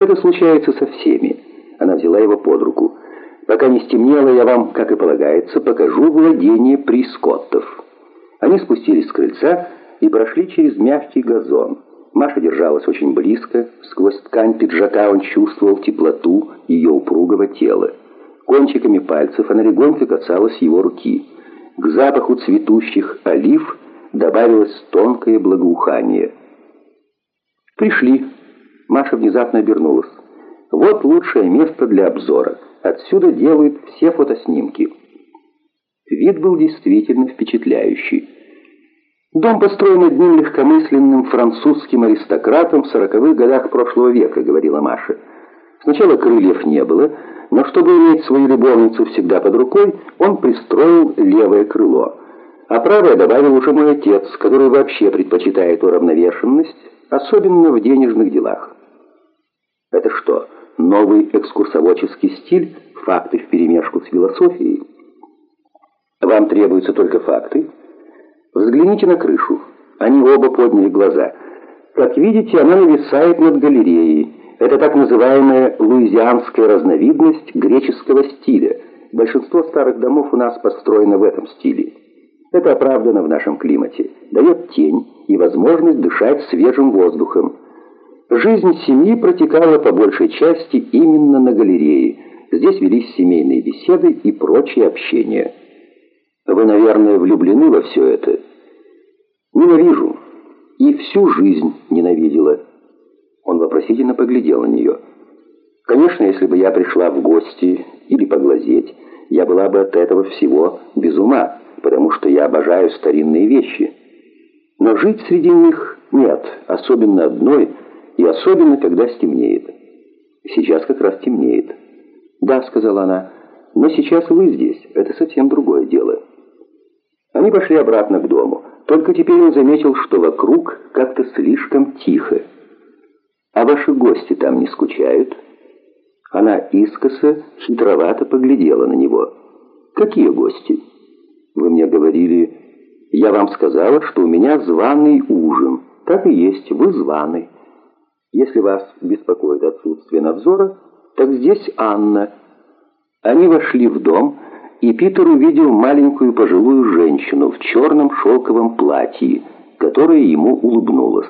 Это случается со всеми. Она взяла его под руку. Пока не стемнело, я вам, как и полагается, покажу владение прискоттов. Они спустились с крыльца и прошли через мягкий газон. Маша держалась очень близко. Сквозь ткань пиджака он чувствовал теплоту ее упругого тела. Кончиками пальцев она легонько касалась его руки. К запаху цветущих олив добавилось тонкое благоухание. «Пришли». Маша внезапно обернулась. «Вот лучшее место для обзора. Отсюда делают все фотоснимки». Вид был действительно впечатляющий. Дом построен одним легкомысленным французским аристократом в сороковых годах прошлого века, говорила Маша. Сначала крыльев не было, но чтобы иметь свою любовницу всегда под рукой, он пристроил левое крыло. А правое добавил уже мой отец, который вообще предпочитает уравновешенность, особенно в денежных делах. Это что, новый экскурсоводческий стиль, факты вперемешку с философией? Вам требуются только факты? Взгляните на крышу. Они оба подняли глаза. Как видите, она нависает над галереей. Это так называемая луизианская разновидность греческого стиля. Большинство старых домов у нас построено в этом стиле. Это оправдано в нашем климате. Дает тень и возможность дышать свежим воздухом. Жизнь семьи протекала по большей части именно на галерее. Здесь велись семейные беседы и прочее общение. Вы, наверное, влюблены во все это. Ненавижу. И всю жизнь ненавидела. Он вопросительно поглядел на нее. Конечно, если бы я пришла в гости или поглазеть, я была бы от этого всего без ума, потому что я обожаю старинные вещи. Но жить среди них нет, особенно одной, и особенно, когда стемнеет. Сейчас как раз темнеет. «Да», — сказала она, — «но сейчас вы здесь, это совсем другое дело». Они пошли обратно к дому. Только теперь он заметил, что вокруг как-то слишком тихо. «А ваши гости там не скучают?» Она искоса, хитровато поглядела на него. «Какие гости?» «Вы мне говорили...» «Я вам сказала, что у меня званый ужин. Так и есть, вы званый. Если вас беспокоит отсутствие надзора, так здесь Анна». Они вошли в дом и Питер увидел маленькую пожилую женщину в черном шелковом платье, которая ему улыбнулась.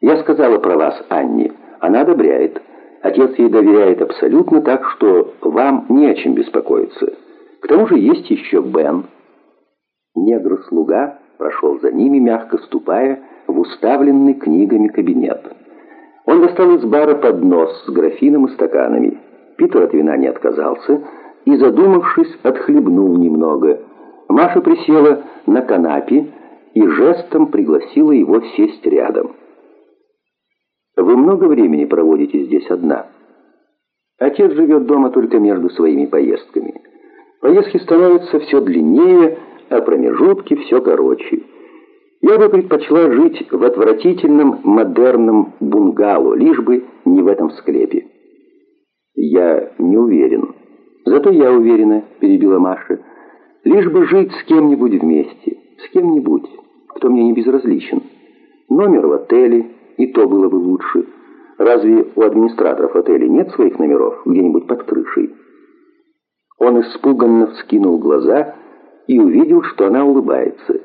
«Я сказала про вас Анне. Она одобряет. Отец ей доверяет абсолютно, так что вам не о чем беспокоиться. К тому же есть еще Бен». Негр-слуга прошел за ними, мягко ступая в уставленный книгами кабинет. Он достал из бара поднос с графином и стаканами. Питер от вина не отказался, и, задумавшись, отхлебнул немного. Маша присела на канапе и жестом пригласила его сесть рядом. «Вы много времени проводите здесь одна?» Отец живет дома только между своими поездками. Поездки становятся все длиннее, а промежутки все короче. Я бы предпочла жить в отвратительном модерном бунгало, лишь бы не в этом склепе. Я не уверен. «Зато я уверена», — перебила Маша, — «лишь бы жить с кем-нибудь вместе, с кем-нибудь, кто мне не безразличен. Номер в отеле, и то было бы лучше. Разве у администраторов отеля нет своих номеров где-нибудь под крышей?» Он испуганно вскинул глаза и увидел, что она улыбается.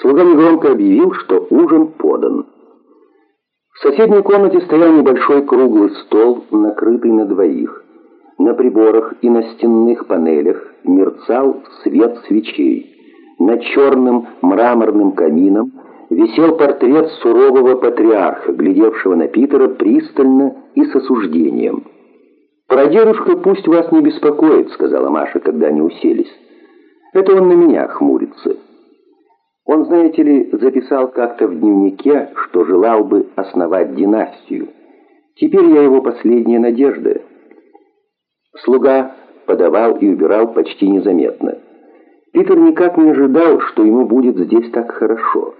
Слуга негромко объявил, что ужин подан. В соседней комнате стоял небольшой круглый стол, накрытый на двоих. На приборах и на стенных панелях мерцал свет свечей. Над черным мраморным камином висел портрет сурового патриарха, глядевшего на Питера пристально и с осуждением. «Прадедушка пусть вас не беспокоит», — сказала Маша, когда они уселись. «Это он на меня хмурится». Он, знаете ли, записал как-то в дневнике, что желал бы основать династию. Теперь я его последняя надежда. Слуга подавал и убирал почти незаметно. Питер никак не ожидал, что ему будет здесь так хорошо.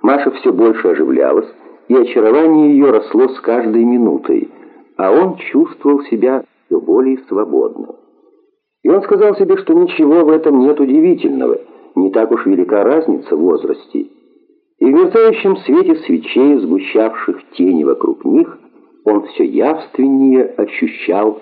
Маша все больше оживлялась, и очарование ее росло с каждой минутой, а он чувствовал себя все более свободно. И он сказал себе, что ничего в этом нет удивительного, не так уж велика разница в возрасте. И в мерцающем свете свечей, сгущавших тени вокруг них, он все явственнее ощущал